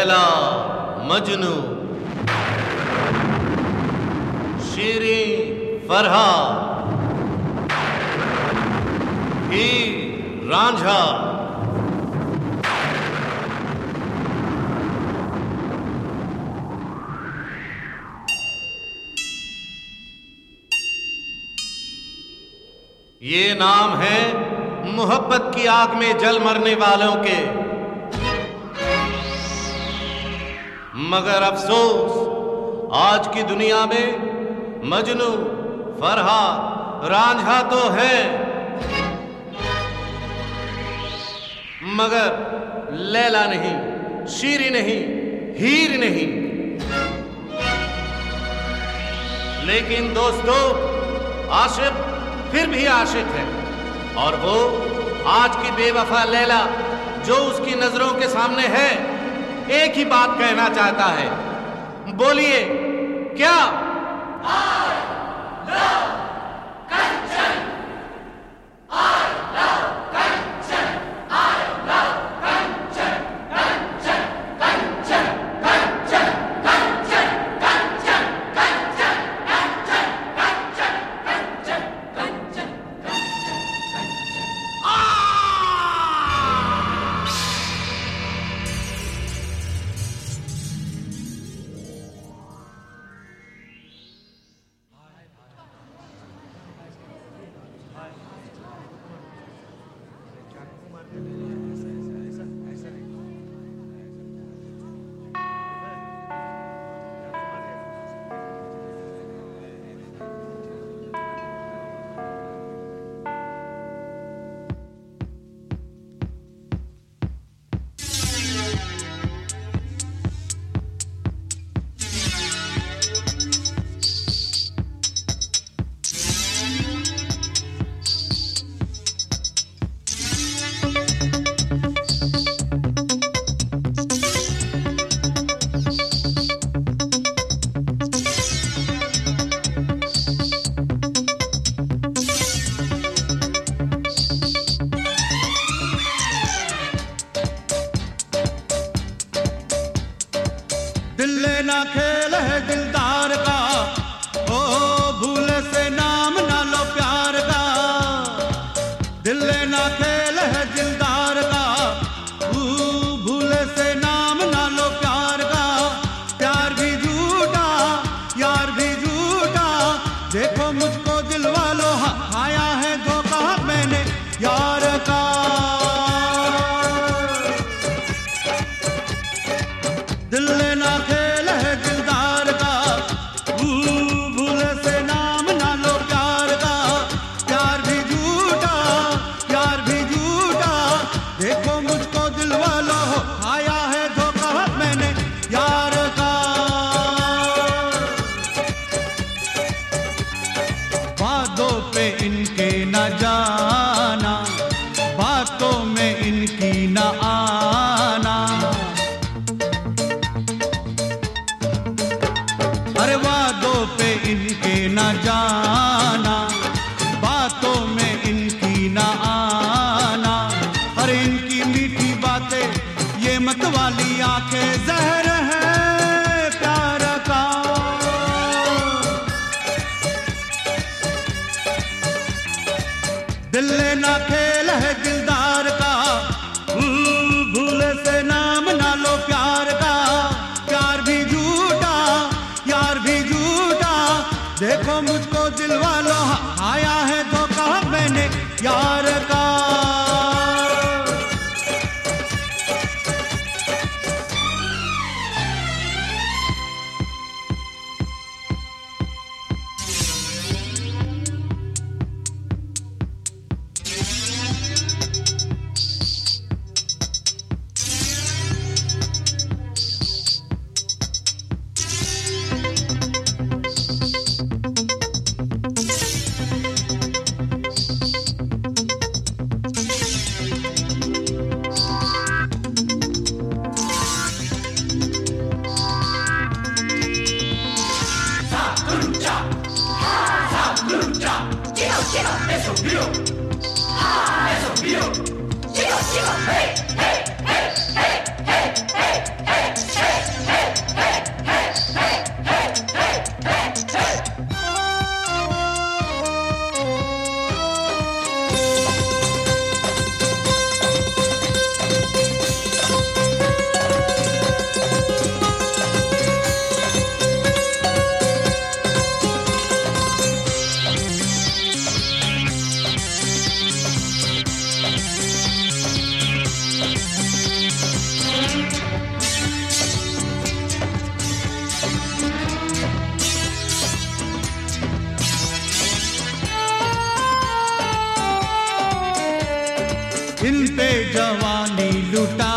लैला मजनू। शीरी फरहा हीर रांझा। ये नाम है मोहब्बत की आग में जल मरने वालों के। मगर अफसोस, आज की दुनिया में मजनू फरहा रांझा तो है। मगर लैला नहीं, शीरी नहीं, हीर नहीं। लेकिन दोस्तों आशिक फिर भी आशिक है। और वो आज की बेवफा लैला, जो उसकी नज़रों के सामने है एक ही बात कहना चाहता है। बोलिए क्या? मुझको इनके न जाना लेना खेल है दिलदार का। भूल से नाम ना लो प्यार का। प्यार भी झूठा प्यार भी झूठा। देखो मुझको दिल वालों आया है धोखा मैंने यार का। Shiva, Mr. Bill. Ah, Mr. Bill. Shiva, Shiva, hey, hey. पे जवानी लुटा